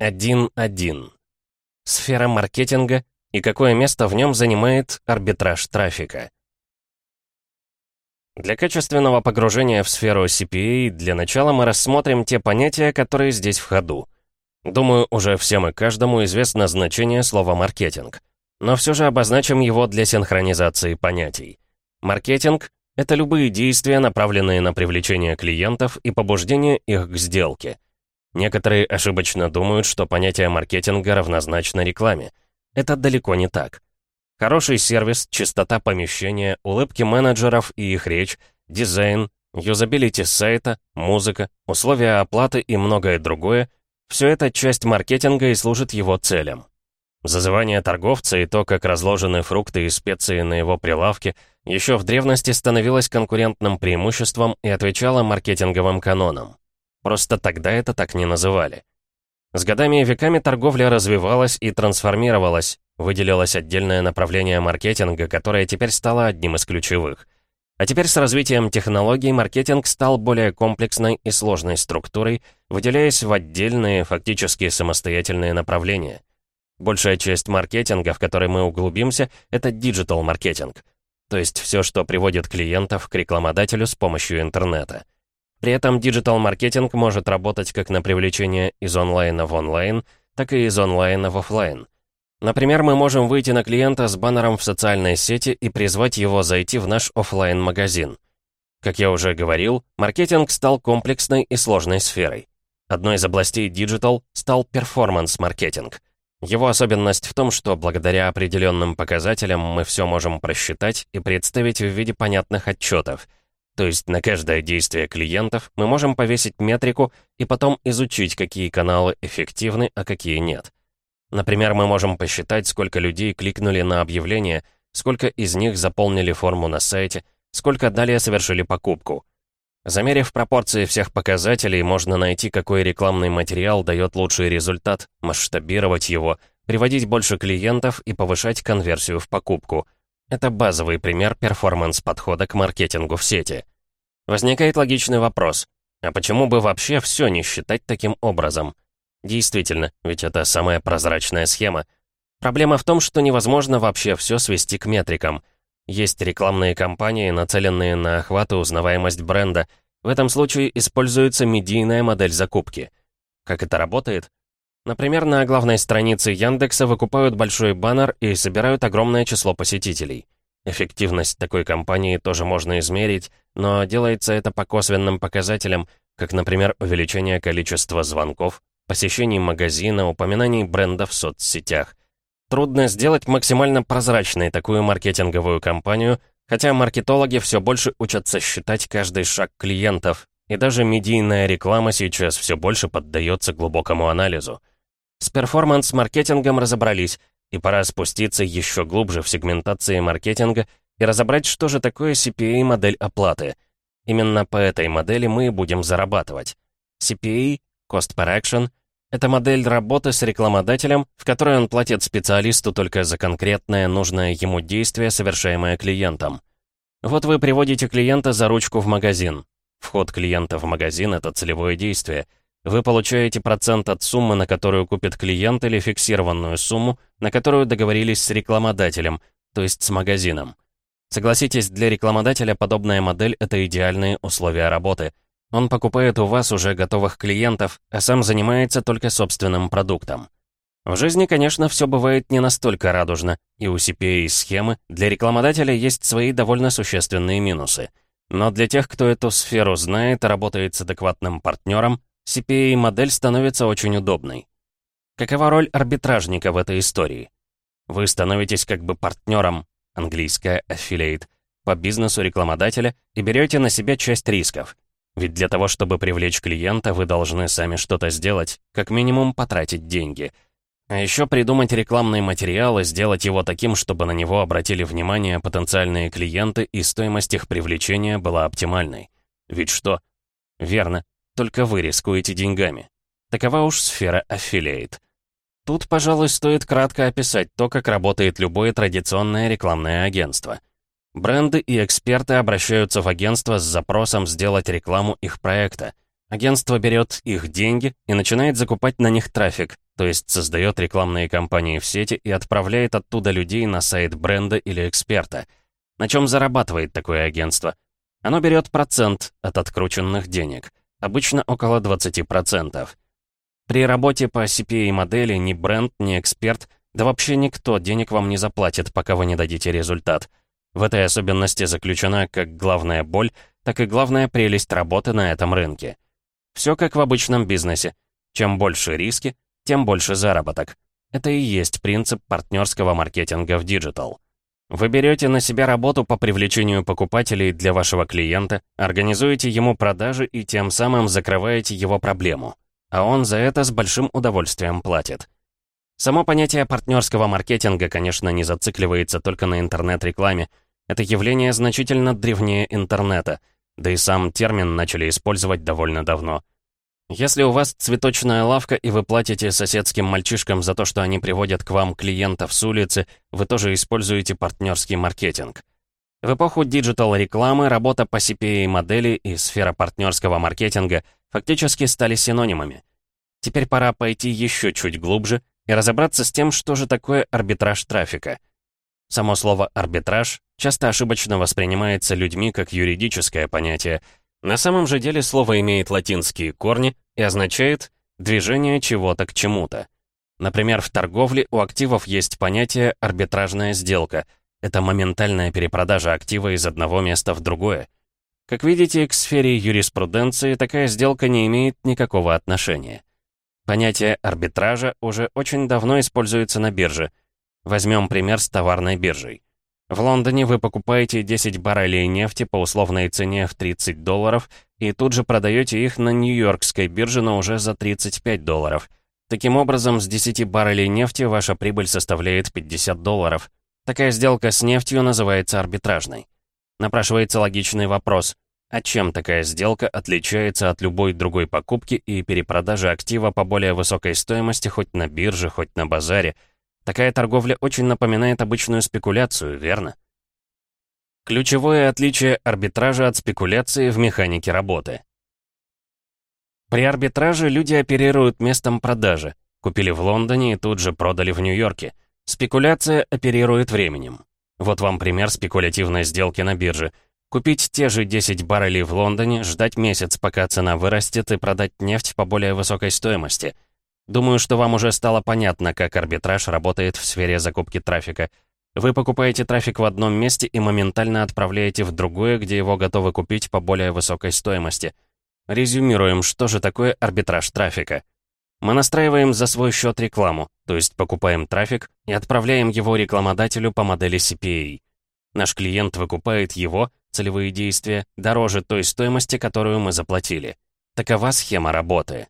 1.1. Сфера маркетинга и какое место в нем занимает арбитраж трафика. Для качественного погружения в сферу CPA для начала мы рассмотрим те понятия, которые здесь в ходу. Думаю, уже всем и каждому известно значение слова «маркетинг». Но все же обозначим его для синхронизации понятий. Маркетинг — это любые действия, направленные на привлечение клиентов и побуждение их к сделке. Некоторые ошибочно думают, что понятие маркетинга равнозначно рекламе. Это далеко не так. Хороший сервис, чистота помещения, улыбки менеджеров и их речь, дизайн, юзабилити сайта, музыка, условия оплаты и многое другое — все это часть маркетинга и служит его целям. Зазывание торговца и то, как разложены фрукты и специи на его прилавке, еще в древности становилось конкурентным преимуществом и отвечало маркетинговым канонам. Просто тогда это так не называли. С годами и веками торговля развивалась и трансформировалась, выделилось отдельное направление маркетинга, которое теперь стало одним из ключевых. А теперь с развитием технологий маркетинг стал более комплексной и сложной структурой, выделяясь в отдельные, фактически самостоятельные направления. Большая часть маркетинга, в который мы углубимся, это диджитал-маркетинг. То есть все, что приводит клиентов к рекламодателю с помощью интернета. При этом диджитал-маркетинг может работать как на привлечение из онлайна в онлайн, так и из онлайна в офлайн. Например, мы можем выйти на клиента с баннером в социальной сети и призвать его зайти в наш офлайн магазин Как я уже говорил, маркетинг стал комплексной и сложной сферой. Одной из областей диджитал стал перформанс-маркетинг. Его особенность в том, что благодаря определенным показателям мы все можем просчитать и представить в виде понятных отчетов — то есть на каждое действие клиентов мы можем повесить метрику и потом изучить, какие каналы эффективны, а какие нет. Например, мы можем посчитать, сколько людей кликнули на объявление, сколько из них заполнили форму на сайте, сколько далее совершили покупку. Замерив пропорции всех показателей, можно найти, какой рекламный материал дает лучший результат, масштабировать его, приводить больше клиентов и повышать конверсию в покупку – это базовый пример перформанс-подхода к маркетингу в сети. Возникает логичный вопрос. А почему бы вообще все не считать таким образом? Действительно, ведь это самая прозрачная схема. Проблема в том, что невозможно вообще все свести к метрикам. Есть рекламные кампании, нацеленные на охват и узнаваемость бренда. В этом случае используется медийная модель закупки. Как это работает? Например, на главной странице Яндекса выкупают большой баннер и собирают огромное число посетителей. Эффективность такой кампании тоже можно измерить, но делается это по косвенным показателям, как, например, увеличение количества звонков, посещений магазина, упоминаний бренда в соцсетях. Трудно сделать максимально прозрачной такую маркетинговую кампанию, хотя маркетологи все больше учатся считать каждый шаг клиентов, и даже медийная реклама сейчас все больше поддается глубокому анализу. С перформанс-маркетингом разобрались, и пора спуститься еще глубже в сегментации маркетинга и разобрать, что же такое CPA-модель оплаты. Именно по этой модели мы будем зарабатывать. CPA, Cost Per Action, это модель работы с рекламодателем, в которой он платит специалисту только за конкретное нужное ему действие, совершаемое клиентом. Вот вы приводите клиента за ручку в магазин. Вход клиента в магазин — это целевое действие — вы получаете процент от суммы, на которую купит клиент, или фиксированную сумму, на которую договорились с рекламодателем, то есть с магазином. Согласитесь, для рекламодателя подобная модель — это идеальные условия работы. Он покупает у вас уже готовых клиентов, а сам занимается только собственным продуктом. В жизни, конечно, все бывает не настолько радужно, и у CPA-схемы для рекламодателя есть свои довольно существенные минусы. Но для тех, кто эту сферу знает и работает с адекватным партнером, CPA-модель становится очень удобной. Какова роль арбитражника в этой истории? Вы становитесь как бы партнером, английская affiliate, по бизнесу рекламодателя и берете на себя часть рисков. Ведь для того, чтобы привлечь клиента, вы должны сами что-то сделать, как минимум потратить деньги. А еще придумать рекламный материал и сделать его таким, чтобы на него обратили внимание потенциальные клиенты и стоимость их привлечения была оптимальной. Ведь что? Верно, только вы рискуете деньгами. Такова уж сфера аффилиейт. Тут, пожалуй, стоит кратко описать то, как работает любое традиционное рекламное агентство. Бренды и эксперты обращаются в агентство с запросом сделать рекламу их проекта. Агентство берет их деньги и начинает закупать на них трафик, то есть создает рекламные кампании в сети и отправляет оттуда людей на сайт бренда или эксперта. На чем зарабатывает такое агентство? Оно берет процент от открученных денег, обычно около 20%. При работе по CPA-модели ни бренд, ни эксперт, да вообще никто денег вам не заплатит, пока вы не дадите результат. В этой особенности заключена как главная боль, так и главная прелесть работы на этом рынке. Все как в обычном бизнесе. Чем больше риски, тем больше заработок. Это и есть принцип партнерского маркетинга в диджитал. Вы берете на себя работу по привлечению покупателей для вашего клиента, организуете ему продажи и тем самым закрываете его проблему. А он за это с большим удовольствием платит. Само понятие партнерского маркетинга, конечно, не зацикливается только на интернет-рекламе. Это явление значительно древнее интернета, да и сам термин начали использовать довольно давно. Если у вас цветочная лавка и вы платите соседским мальчишкам за то, что они приводят к вам клиентов с улицы, вы тоже используете партнерский маркетинг. В эпоху диджитал-рекламы работа по CPA-модели и сфера партнерского маркетинга фактически стали синонимами. Теперь пора пойти еще чуть глубже и разобраться с тем, что же такое арбитраж трафика. Само слово «арбитраж» часто ошибочно воспринимается людьми как юридическое понятие – на самом же деле слово имеет латинские корни и означает «движение чего-то к чему-то». Например, в торговле у активов есть понятие «арбитражная сделка». Это моментальная перепродажа актива из одного места в другое. Как видите, к сфере юриспруденции такая сделка не имеет никакого отношения. Понятие арбитража уже очень давно используется на бирже. Возьмем пример с товарной биржей. В Лондоне вы покупаете 10 баррелей нефти по условной цене в 30 долларов и тут же продаете их на Нью-Йоркской бирже, но уже за 35 долларов. Таким образом, с 10 баррелей нефти ваша прибыль составляет 50 долларов. Такая сделка с нефтью называется арбитражной. Напрашивается логичный вопрос. А чем такая сделка отличается от любой другой покупки и перепродажи актива по более высокой стоимости хоть на бирже, хоть на базаре – Такая торговля очень напоминает обычную спекуляцию, верно? Ключевое отличие арбитража от спекуляции в механике работы. При арбитраже люди оперируют местом продажи. Купили в Лондоне и тут же продали в Нью-Йорке. Спекуляция оперирует временем. Вот вам пример спекулятивной сделки на бирже. Купить те же 10 баррелей в Лондоне, ждать месяц, пока цена вырастет, и продать нефть по более высокой стоимости – Думаю, что вам уже стало понятно, как арбитраж работает в сфере закупки трафика. Вы покупаете трафик в одном месте и моментально отправляете в другое, где его готовы купить по более высокой стоимости. Резюмируем, что же такое арбитраж трафика. Мы настраиваем за свой счет рекламу, то есть покупаем трафик и отправляем его рекламодателю по модели CPA. Наш клиент выкупает его, целевые действия, дороже той стоимости, которую мы заплатили. Такова схема работы.